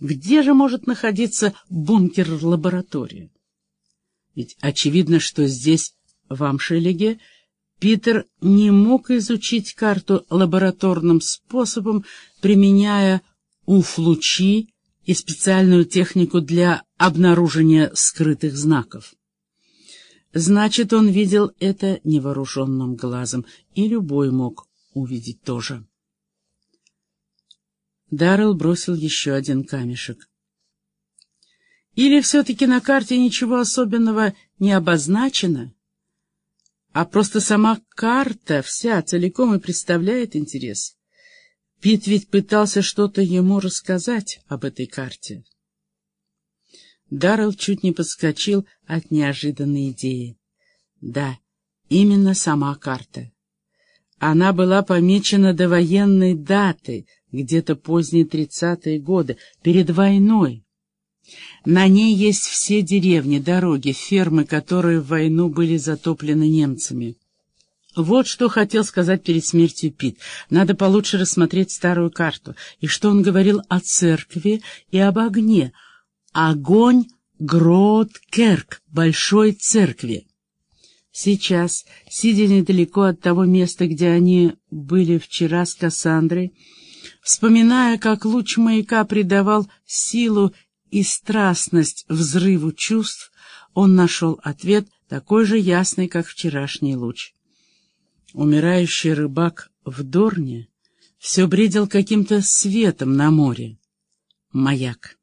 где же может находиться бункер-лаборатория? Ведь очевидно, что здесь, в Амшелеге, Питер не мог изучить карту лабораторным способом, применяя уфлучи и специальную технику для обнаружения скрытых знаков. Значит, он видел это невооруженным глазом, и любой мог увидеть тоже. Даррелл бросил еще один камешек. Или все-таки на карте ничего особенного не обозначено, а просто сама карта вся целиком и представляет интерес. Пит ведь пытался что-то ему рассказать об этой карте. Даррелл чуть не подскочил от неожиданной идеи. Да, именно сама карта. Она была помечена до военной даты, где-то поздние тридцатые годы, перед войной. На ней есть все деревни, дороги, фермы, которые в войну были затоплены немцами. Вот что хотел сказать перед смертью Пит. Надо получше рассмотреть старую карту. И что он говорил о церкви и об огне. Огонь Грот-Керк, большой церкви. Сейчас, сидя недалеко от того места, где они были вчера с Кассандрой, вспоминая, как луч маяка придавал силу и страстность взрыву чувств, он нашел ответ такой же ясный, как вчерашний луч. Умирающий рыбак в Дорне все бредил каким-то светом на море. Маяк.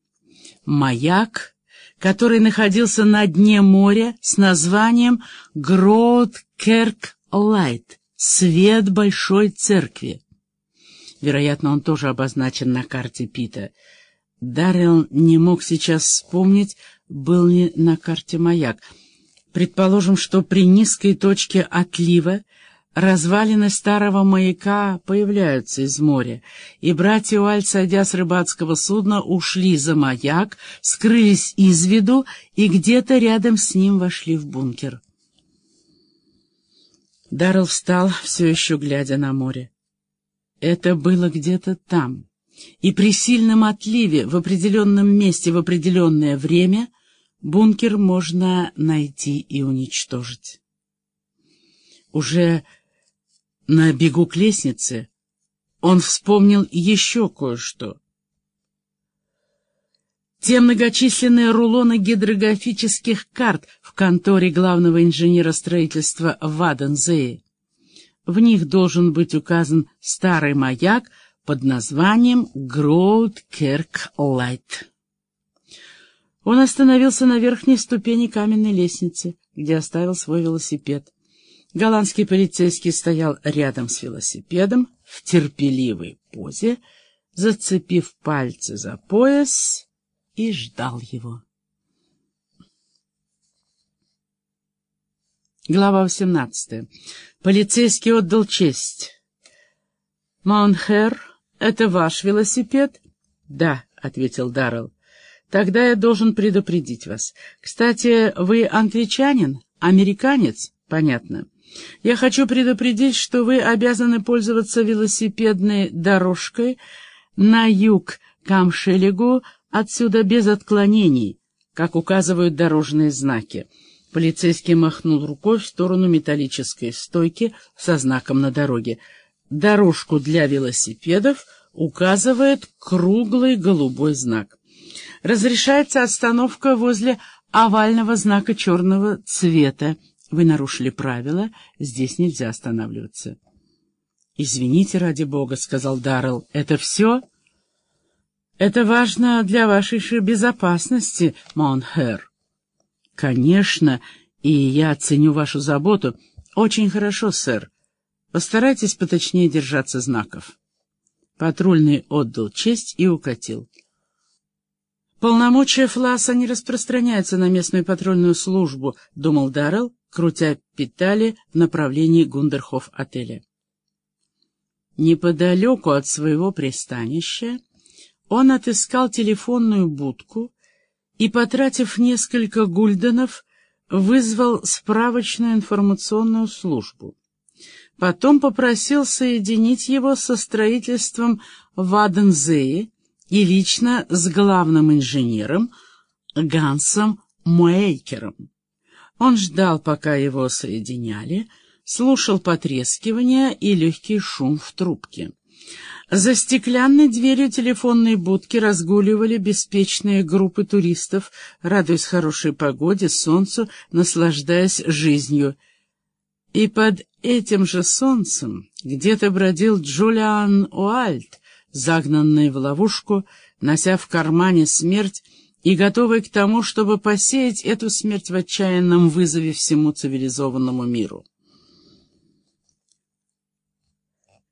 Маяк, который находился на дне моря с названием Грот-Керк-Лайт, свет большой церкви. Вероятно, он тоже обозначен на карте Пита. Даррелл не мог сейчас вспомнить, был ли на карте маяк. Предположим, что при низкой точке отлива развалины старого маяка появляются из моря, и братья Уальт, сойдя с рыбацкого судна, ушли за маяк, скрылись из виду и где-то рядом с ним вошли в бункер. Даррелл встал, все еще глядя на море. Это было где-то там и при сильном отливе в определенном месте в определенное время бункер можно найти и уничтожить. Уже на бегу к лестнице он вспомнил еще кое-что. Те многочисленные рулоны гидрографических карт в конторе главного инженера строительства в Адензее. В них должен быть указан старый маяк, под названием Гроудкерк-Лайт. Он остановился на верхней ступени каменной лестницы, где оставил свой велосипед. Голландский полицейский стоял рядом с велосипедом в терпеливой позе, зацепив пальцы за пояс и ждал его. Глава 18. Полицейский отдал честь. Монхер «Это ваш велосипед?» «Да», — ответил Даррелл. «Тогда я должен предупредить вас. Кстати, вы англичанин? Американец?» «Понятно. Я хочу предупредить, что вы обязаны пользоваться велосипедной дорожкой на юг Камшелегу, отсюда без отклонений, как указывают дорожные знаки». Полицейский махнул рукой в сторону металлической стойки со знаком на дороге. Дорожку для велосипедов указывает круглый голубой знак. Разрешается остановка возле овального знака черного цвета. Вы нарушили правила, здесь нельзя останавливаться. «Извините, ради бога», — сказал Даррелл. «Это все?» «Это важно для вашей же безопасности, Монхер». «Конечно, и я ценю вашу заботу. Очень хорошо, сэр. Постарайтесь поточнее держаться знаков. Патрульный отдал честь и укатил. «Полномочия Фласа не распространяются на местную патрульную службу», — думал Даррелл, крутя педали в направлении Гундерхоф-отеля. Неподалеку от своего пристанища он отыскал телефонную будку и, потратив несколько гульденов, вызвал справочную информационную службу. Потом попросил соединить его со строительством в Адензее и лично с главным инженером Гансом Муэйкером. Он ждал, пока его соединяли, слушал потрескивание и легкий шум в трубке. За стеклянной дверью телефонной будки разгуливали беспечные группы туристов, радуясь хорошей погоде, солнцу, наслаждаясь жизнью. И под этим же солнцем где-то бродил Джулиан Уальт, загнанный в ловушку, нося в кармане смерть и готовый к тому, чтобы посеять эту смерть в отчаянном вызове всему цивилизованному миру.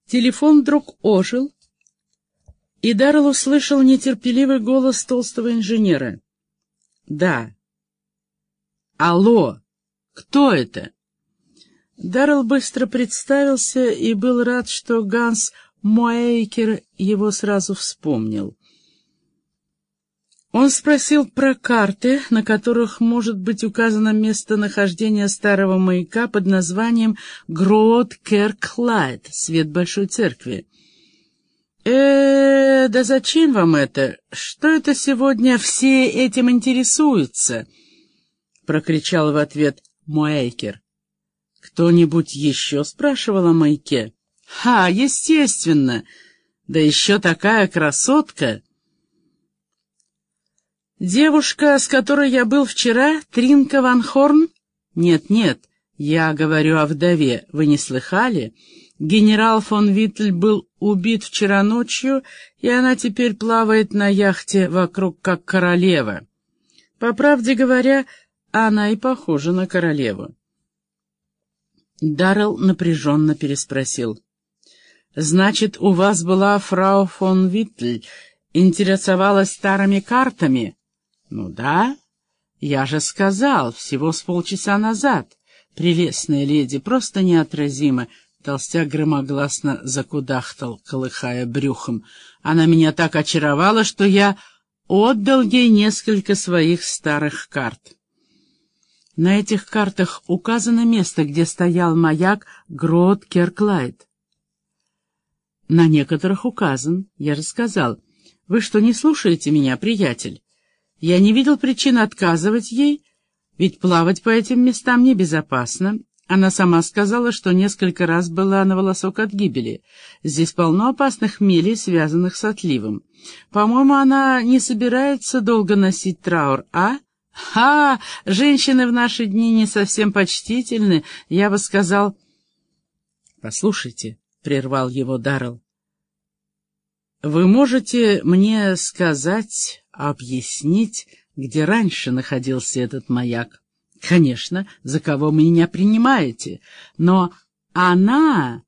Телефон вдруг ожил, и Даррелл услышал нетерпеливый голос толстого инженера. «Да». «Алло! Кто это?» Даррелл быстро представился и был рад, что Ганс Муэйкер его сразу вспомнил. Он спросил про карты, на которых может быть указано местонахождение старого маяка под названием Гроот Керклайт, свет Большой Церкви. э да зачем вам это? Что это сегодня все этим интересуются?» — прокричал в ответ Муэйкер. «Кто-нибудь еще?» — спрашивал о маяке. «Ха, естественно! Да еще такая красотка!» «Девушка, с которой я был вчера, Тринка Ван Хорн?» «Нет-нет, я говорю о вдове. Вы не слыхали? Генерал фон Виттель был убит вчера ночью, и она теперь плавает на яхте вокруг как королева. По правде говоря, она и похожа на королеву». Даррелл напряженно переспросил. «Значит, у вас была фрау фон Виттель, интересовалась старыми картами?» «Ну да, я же сказал, всего с полчаса назад. Прелестная леди, просто неотразима». Толстяк громогласно закудахтал, колыхая брюхом. Она меня так очаровала, что я отдал ей несколько своих старых карт. На этих картах указано место, где стоял маяк Грот Керклайд. На некоторых указан, я же сказал. Вы что, не слушаете меня, приятель? Я не видел причин отказывать ей, ведь плавать по этим местам небезопасно. Она сама сказала, что несколько раз была на волосок от гибели. Здесь полно опасных мелей, связанных с отливом. По-моему, она не собирается долго носить траур, а? Ха! Женщины в наши дни не совсем почтительны, я бы сказал... Послушайте, — прервал его Даррелл, — вы можете мне сказать объяснить, где раньше находился этот маяк. Конечно, за кого меня принимаете, но она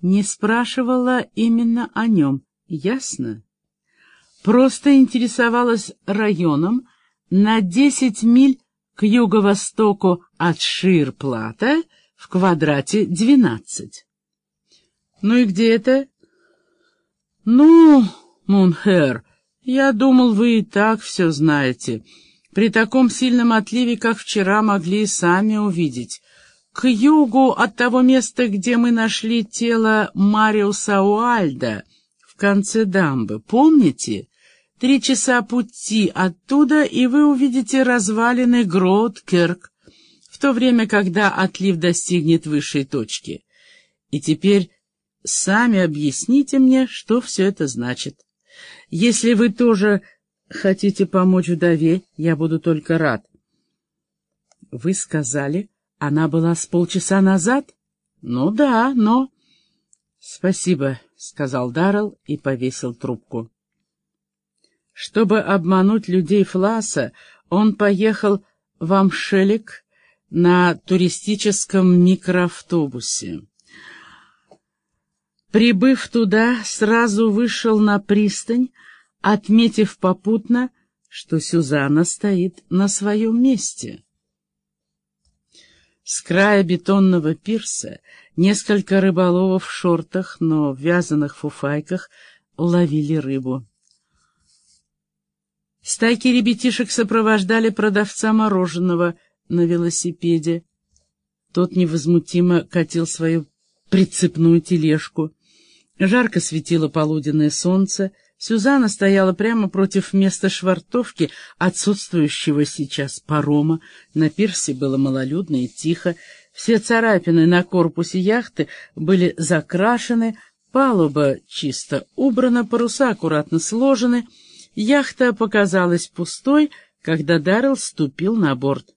не спрашивала именно о нем, ясно? Просто интересовалась районом на десять миль к юго-востоку от Ширплата в квадрате двенадцать. Ну и где это? Ну, Мунхер, «Я думал, вы и так все знаете. При таком сильном отливе, как вчера, могли и сами увидеть. К югу от того места, где мы нашли тело Мариуса Уальда, в конце дамбы, помните? Три часа пути оттуда, и вы увидите развалины Гроуд-Керк, в то время, когда отлив достигнет высшей точки. И теперь сами объясните мне, что все это значит». Если вы тоже хотите помочь вдове, я буду только рад. Вы сказали, она была с полчаса назад? Ну да, но... Спасибо, сказал Даррелл и повесил трубку. Чтобы обмануть людей Фласа, он поехал в Амшелик на туристическом микроавтобусе. Прибыв туда, сразу вышел на пристань, отметив попутно, что Сюзанна стоит на своем месте. С края бетонного пирса несколько рыболовов в шортах, но в вязаных фуфайках ловили рыбу. Стайки ребятишек сопровождали продавца мороженого на велосипеде. Тот невозмутимо катил свою прицепную тележку. Жарко светило полуденное солнце, Сюзанна стояла прямо против места швартовки, отсутствующего сейчас парома. На пирсе было малолюдно и тихо. Все царапины на корпусе яхты были закрашены, палуба чисто убрана, паруса аккуратно сложены. Яхта показалась пустой, когда Даррелл ступил на борт.